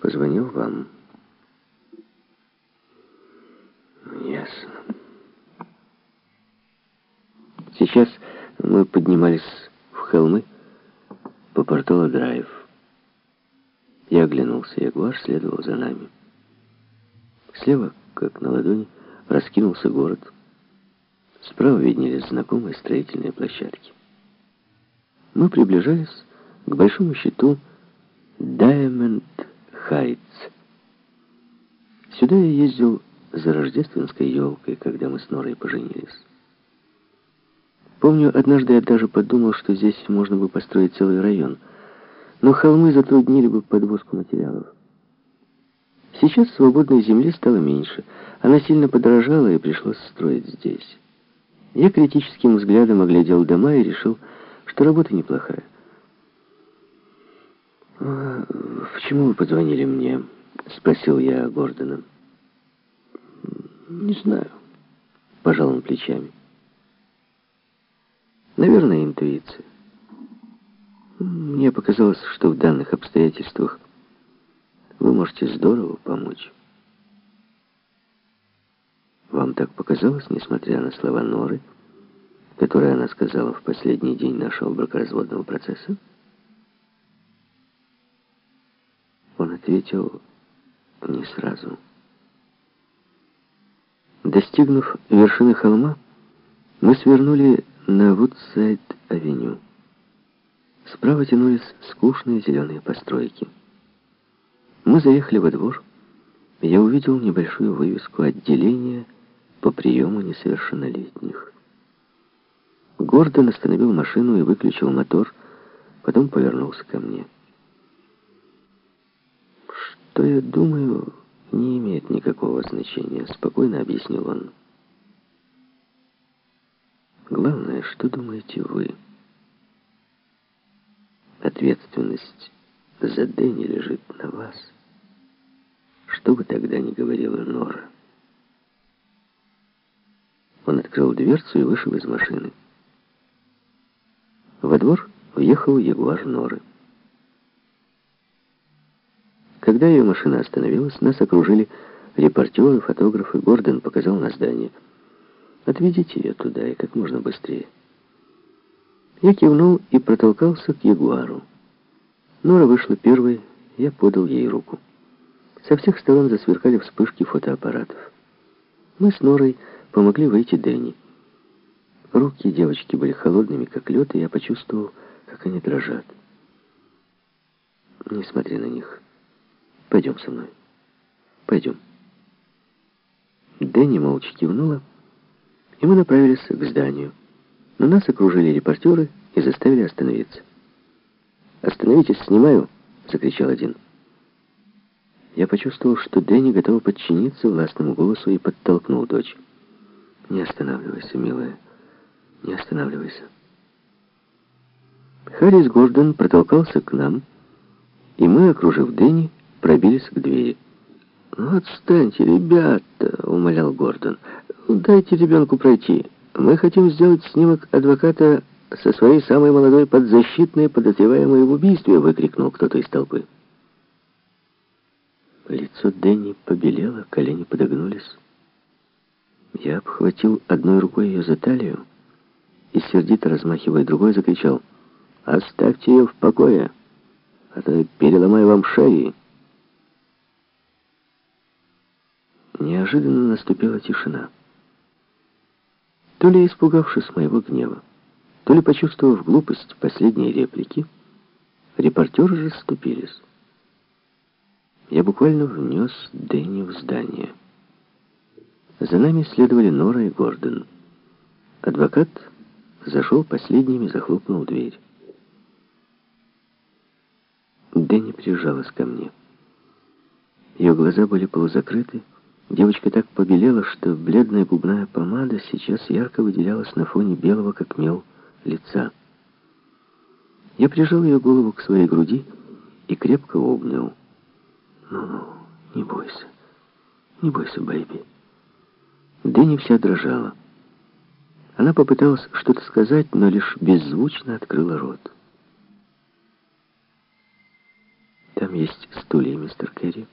позвонил вам. Ясно. Сейчас мы поднимались в холмы по Портола-Драйв. Я оглянулся, Ягуар следовал за нами. Слева, как на ладони, раскинулся город. Справа виднелись знакомые строительные площадки. Мы приближались к большому щиту Diamond Heights. Сюда я ездил за рождественской елкой, когда мы с Норой поженились. Помню, однажды я даже подумал, что здесь можно бы построить целый район, но холмы затруднили бы подвозку материалов. Сейчас свободной земли стало меньше. Она сильно подорожала, и пришлось строить здесь. Я критическим взглядом оглядел дома и решил, что работа неплохая. «А «Почему вы позвонили мне?» — спросил я Гордона. «Не знаю», — пожал он плечами. «Наверное, интуиция. Мне показалось, что в данных обстоятельствах вы можете здорово помочь». Вам так показалось, несмотря на слова Норы, которые она сказала в последний день нашего бракоразводного процесса? Он ответил не сразу. Достигнув вершины холма, мы свернули на Вудсайд-авеню. Справа тянулись скучные зеленые постройки. Мы заехали во двор, я увидел небольшую вывеску отделения по приему несовершеннолетних. Гордон остановил машину и выключил мотор, потом повернулся ко мне. «Что я думаю, не имеет никакого значения», — спокойно объяснил он. «Главное, что думаете вы? Ответственность за Дэнни лежит на вас. Что бы тогда ни говорила Нора?» Он открыл дверцу и вышел из машины. Во двор въехал ягуар Норы. Когда ее машина остановилась, нас окружили репортеры, фотографы. Гордон показал на здание. «Отведите ее туда и как можно быстрее». Я кивнул и протолкался к ягуару. Нора вышла первой, я подал ей руку. Со всех сторон засверкали вспышки фотоаппаратов. Мы с Норой помогли выйти Дэнни. Руки девочки были холодными, как лед, и я почувствовал, как они дрожат. Не смотри на них. Пойдем со мной. Пойдем. Дэнни молча кивнула, и мы направились к зданию. Но нас окружили репортеры и заставили остановиться. «Остановитесь, снимаю!» — закричал один. Я почувствовал, что Дэнни готова подчиниться властному голосу и подтолкнул дочь. Не останавливайся, милая. Не останавливайся. Харрис Гордон протолкался к нам, и мы, окружив Дэнни, пробились к двери. «Ну, отстаньте, ребята!» — умолял Гордон. «Дайте ребенку пройти. Мы хотим сделать снимок адвоката со своей самой молодой подзащитной, подозреваемой в убийстве!» — выкрикнул кто-то из толпы. Лицо Дэнни побелело, колени подогнулись. Я обхватил одной рукой ее за талию и, сердито размахивая другой, закричал «Оставьте ее в покое, а то я переломаю вам шеи». Неожиданно наступила тишина. То ли испугавшись моего гнева, то ли почувствовав глупость последней реплики, репортеры расступились. Я буквально внес Дэнни в здание. За нами следовали Нора и Гордон. Адвокат зашел последним и захлопнул дверь. Дэнни прижалась ко мне. Ее глаза были полузакрыты. Девочка так побелела, что бледная губная помада сейчас ярко выделялась на фоне белого, как мел, лица. Я прижал ее голову к своей груди и крепко обнял. «Ну-ну, не бойся, не бойся, Бэйби». Дэнни вся дрожала. Она попыталась что-то сказать, но лишь беззвучно открыла рот. Там есть стулья, мистер Керри.